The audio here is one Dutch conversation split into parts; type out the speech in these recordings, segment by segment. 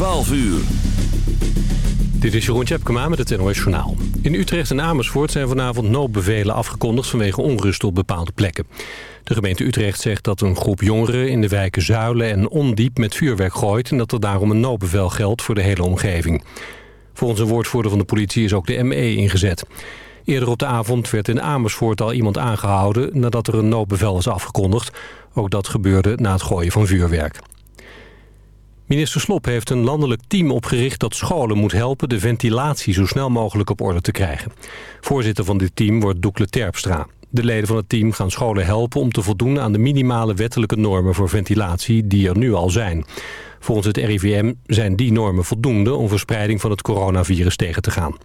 12 uur. Dit is Jeroen Tjepkema met het NOS Journaal. In Utrecht en Amersfoort zijn vanavond noodbevelen afgekondigd vanwege onrust op bepaalde plekken. De gemeente Utrecht zegt dat een groep jongeren in de wijken Zuilen en Ondiep met vuurwerk gooit... en dat er daarom een noodbevel geldt voor de hele omgeving. Volgens een woordvoerder van de politie is ook de ME ingezet. Eerder op de avond werd in Amersfoort al iemand aangehouden nadat er een noodbevel was afgekondigd. Ook dat gebeurde na het gooien van vuurwerk. Minister Slop heeft een landelijk team opgericht dat scholen moet helpen de ventilatie zo snel mogelijk op orde te krijgen. Voorzitter van dit team wordt Doekle Terpstra. De leden van het team gaan scholen helpen om te voldoen aan de minimale wettelijke normen voor ventilatie die er nu al zijn. Volgens het RIVM zijn die normen voldoende om verspreiding van het coronavirus tegen te gaan.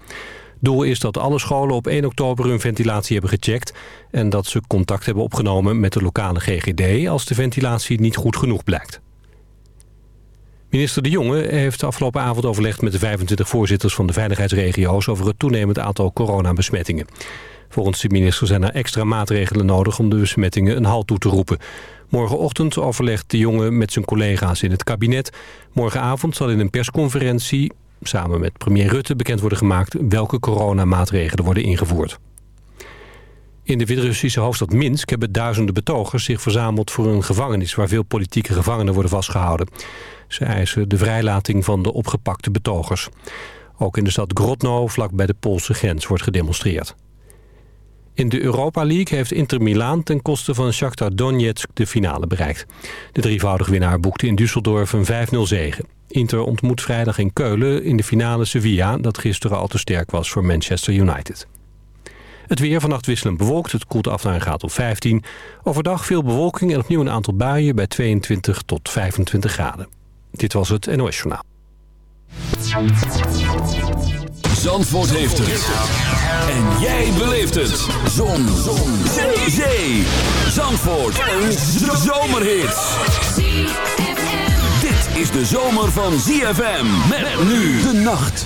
Doel is dat alle scholen op 1 oktober hun ventilatie hebben gecheckt... en dat ze contact hebben opgenomen met de lokale GGD... als de ventilatie niet goed genoeg blijkt. Minister De Jonge heeft afgelopen avond overlegd met de 25 voorzitters van de veiligheidsregio's over het toenemend aantal coronabesmettingen. Volgens de minister zijn er extra maatregelen nodig om de besmettingen een halt toe te roepen. Morgenochtend overlegt De Jonge met zijn collega's in het kabinet. Morgenavond zal in een persconferentie samen met premier Rutte bekend worden gemaakt welke coronamaatregelen worden ingevoerd. In de Wit-Russische hoofdstad Minsk hebben duizenden betogers zich verzameld voor een gevangenis waar veel politieke gevangenen worden vastgehouden. Ze eisen de vrijlating van de opgepakte betogers. Ook in de stad Grodno, vlak bij de Poolse grens, wordt gedemonstreerd. In de Europa League heeft Inter Milaan ten koste van Shakhtar Donetsk de finale bereikt. De drievoudige winnaar boekte in Düsseldorf een 5-0 zegen. Inter ontmoet vrijdag in Keulen in de finale Sevilla... dat gisteren al te sterk was voor Manchester United. Het weer vannacht wisselend bewolkt. Het koelt af naar een graad of 15. Overdag veel bewolking en opnieuw een aantal buien bij 22 tot 25 graden. Dit was het NOS Journaal. Zandvoort heeft het. En jij beleeft het. Zon. Zon. Zee. Zee. Zandvoort. Een zomerhit. Dit is de zomer van ZFM. Met nu de nacht.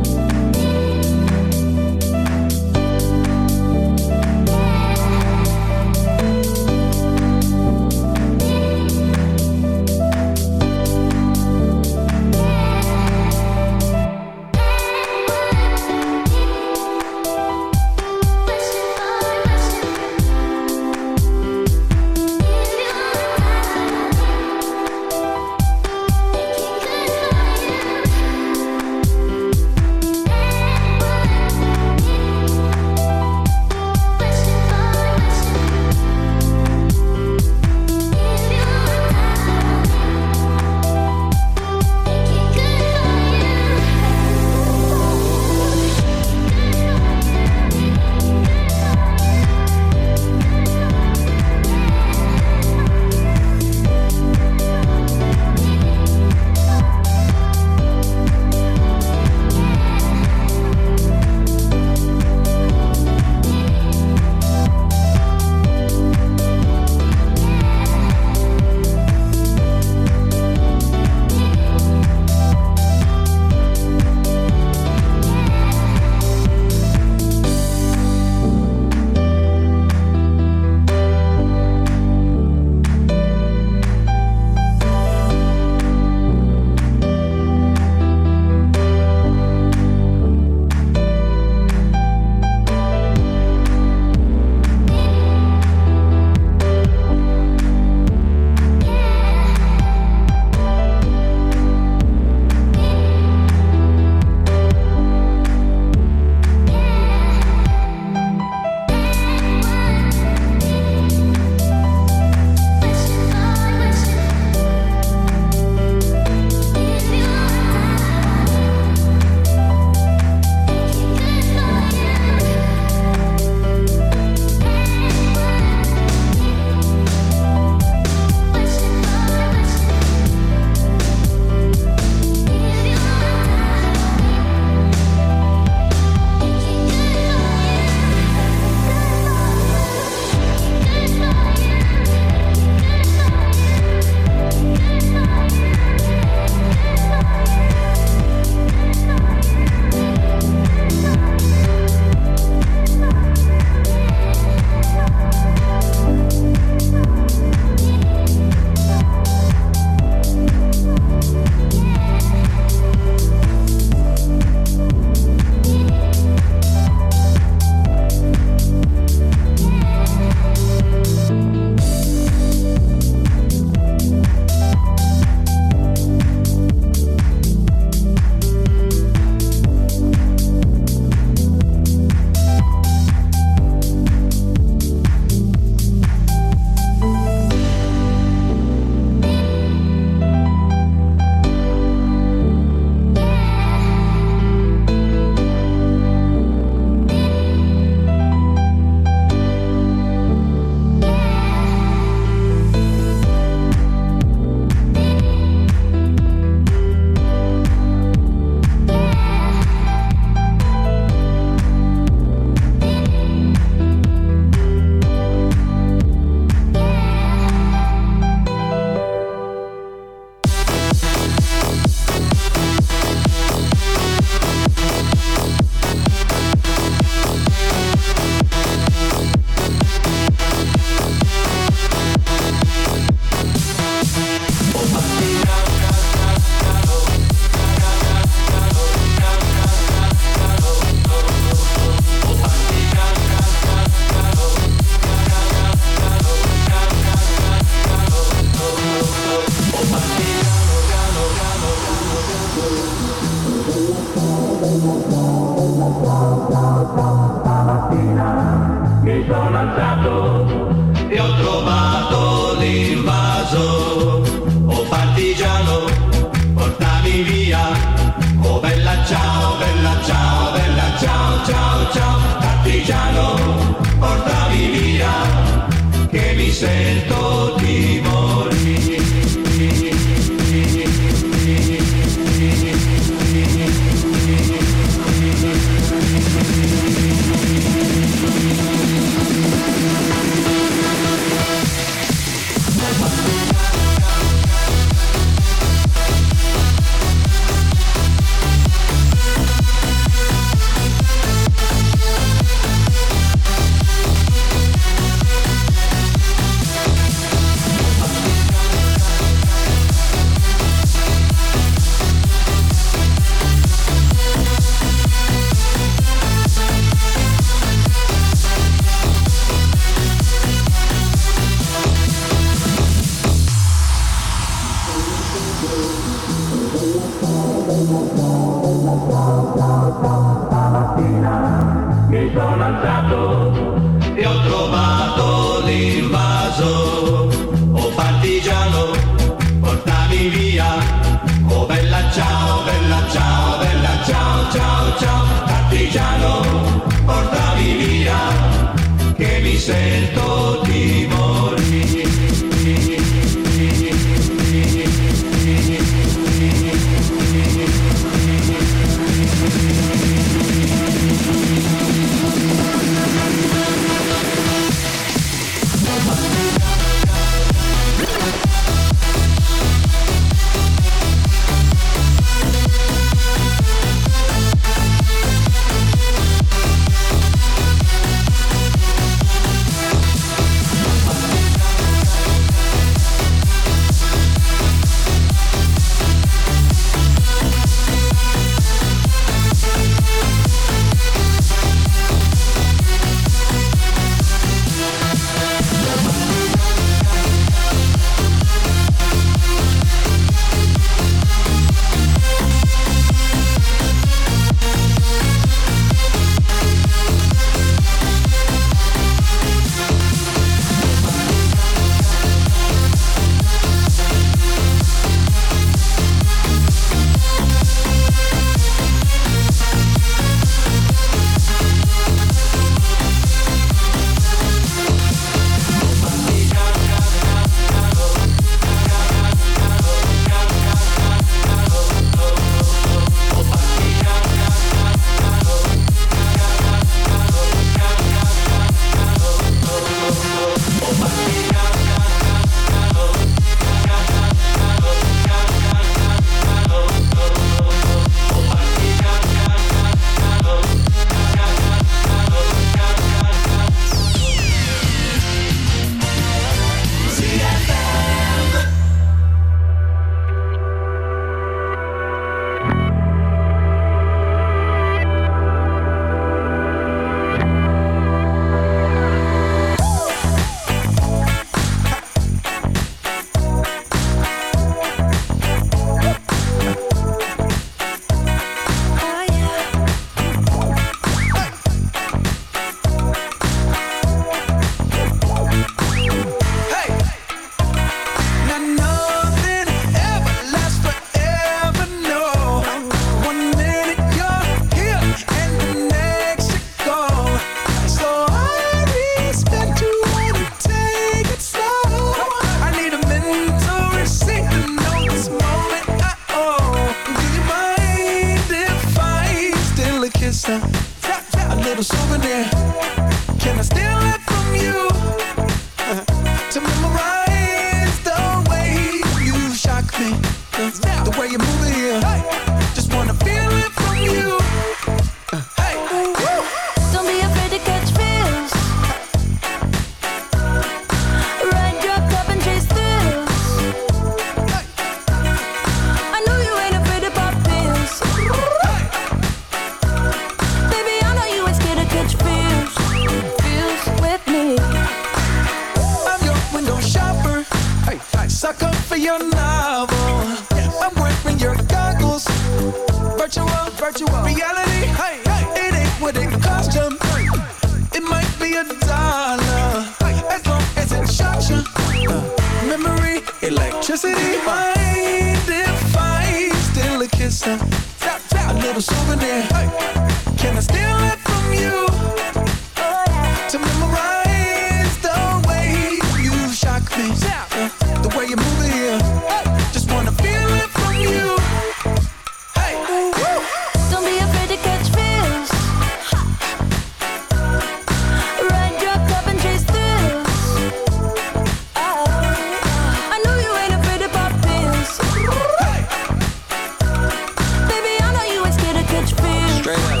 Straight up.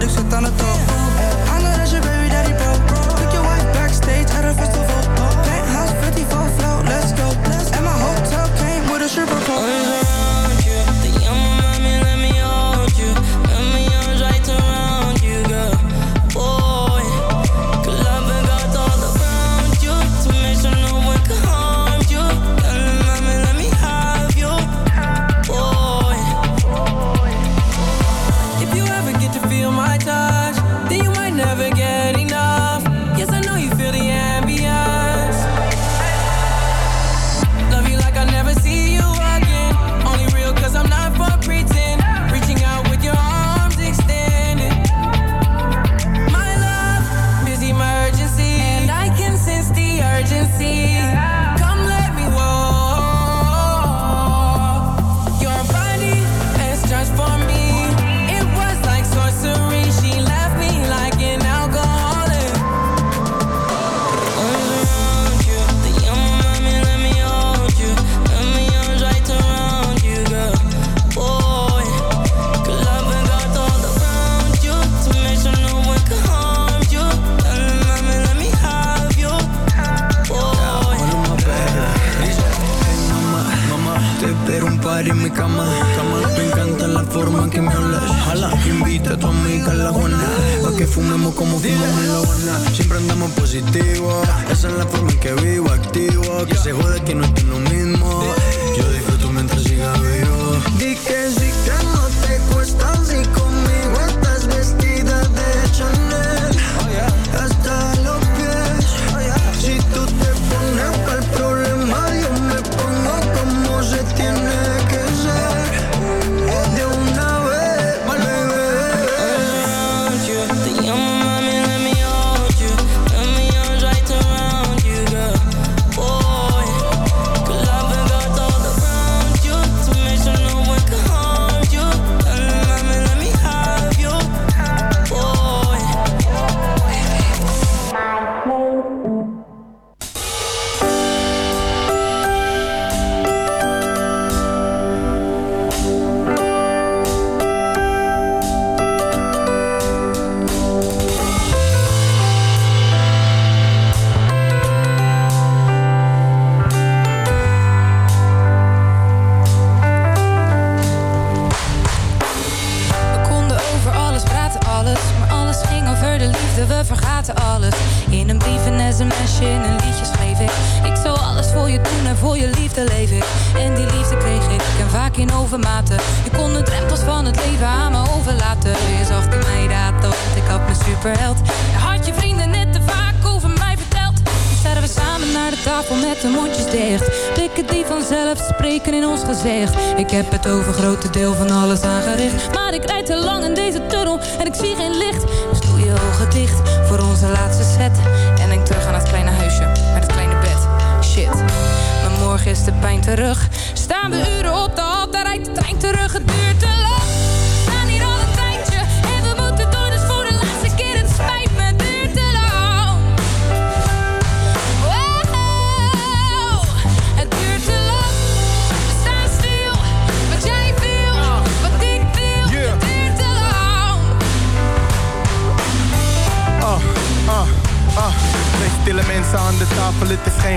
dus ik aan het toch Como fumamos en la buena, siempre andamos positivo. Esa es la forma en que vivo, activo. Que se jode que no estoy lo mismo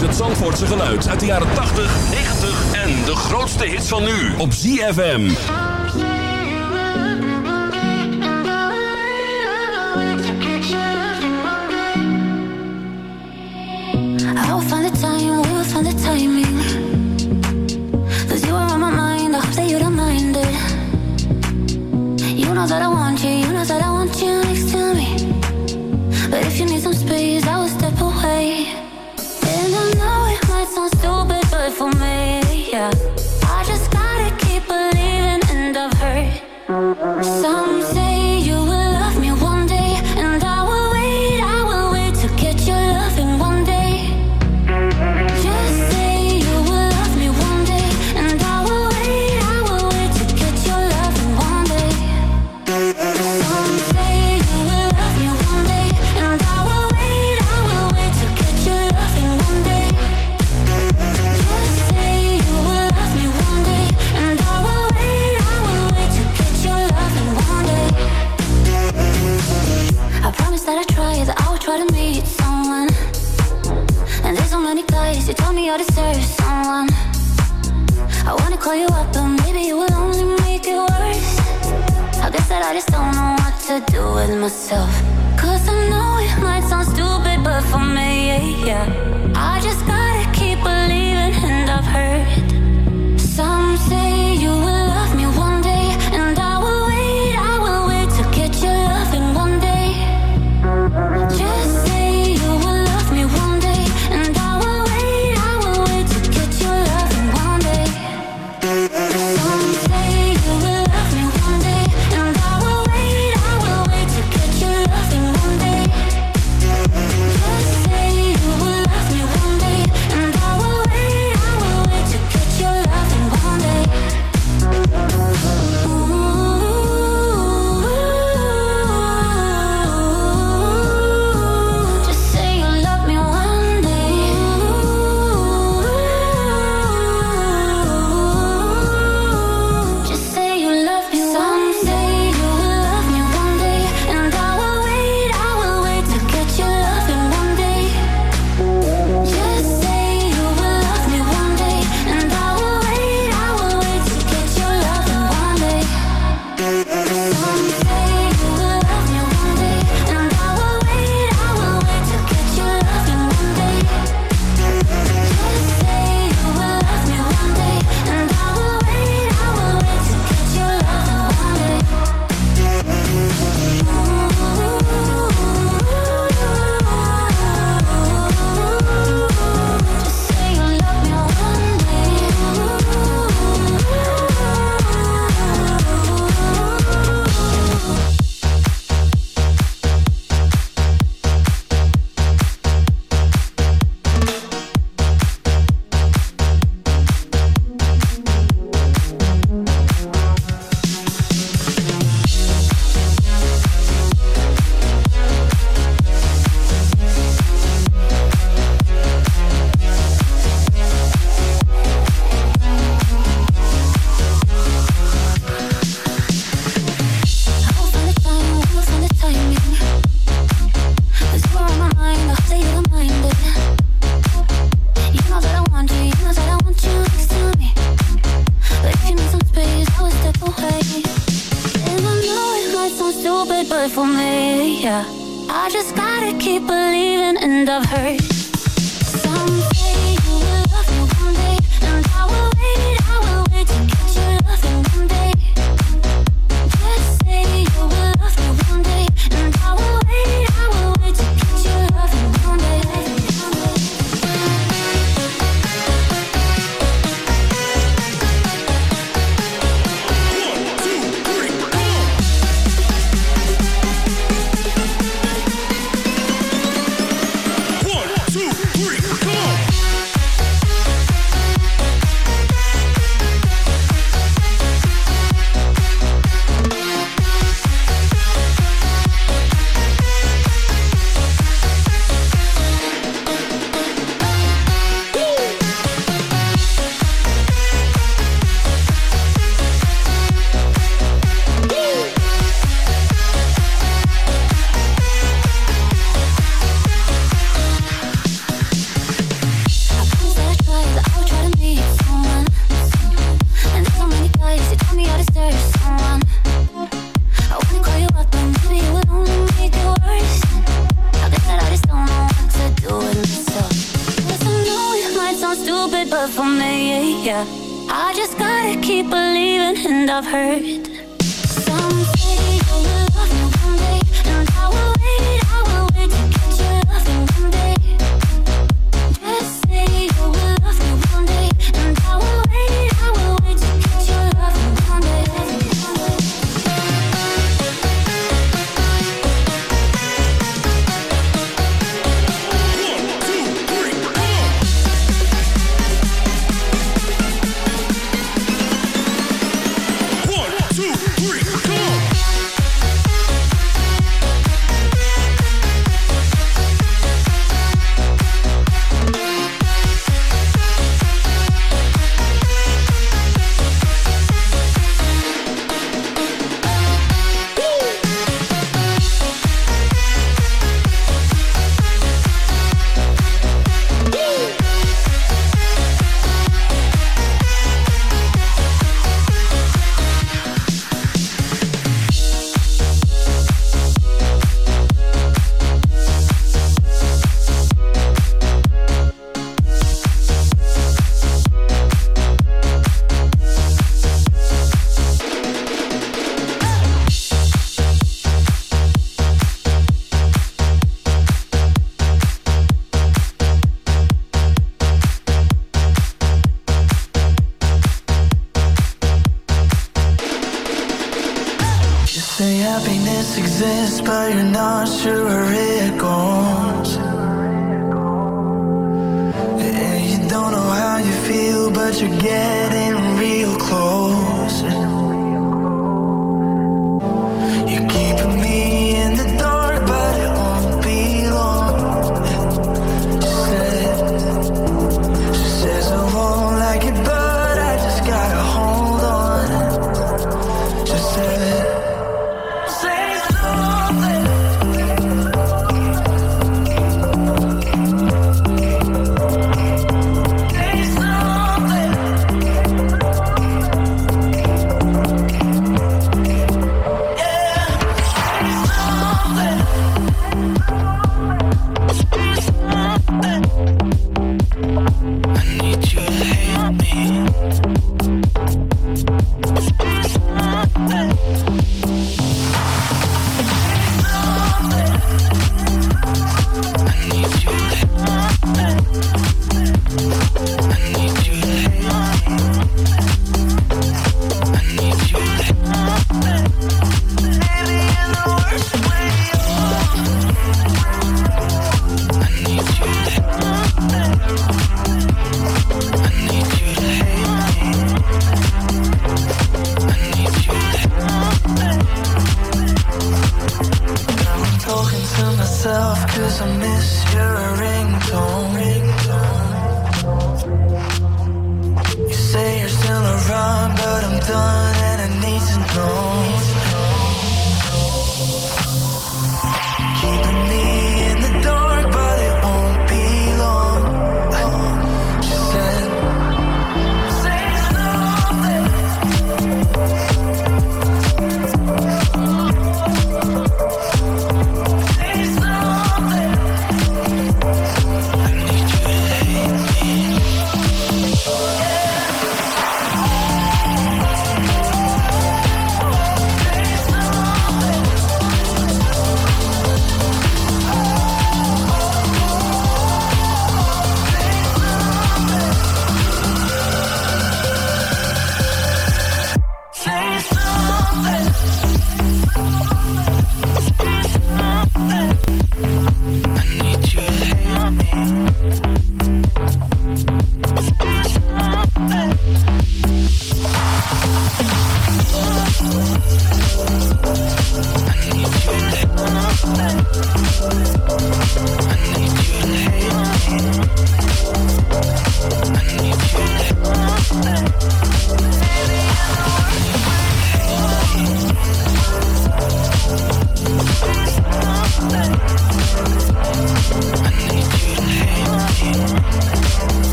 het Zandvoortse geluid uit de jaren 80, 90 en de grootste hits van nu op ZFM. to do with myself. Cause I know it might sound stupid, but for me, yeah. I just gotta keep believing, and I've heard some. need you.